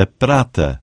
a prata.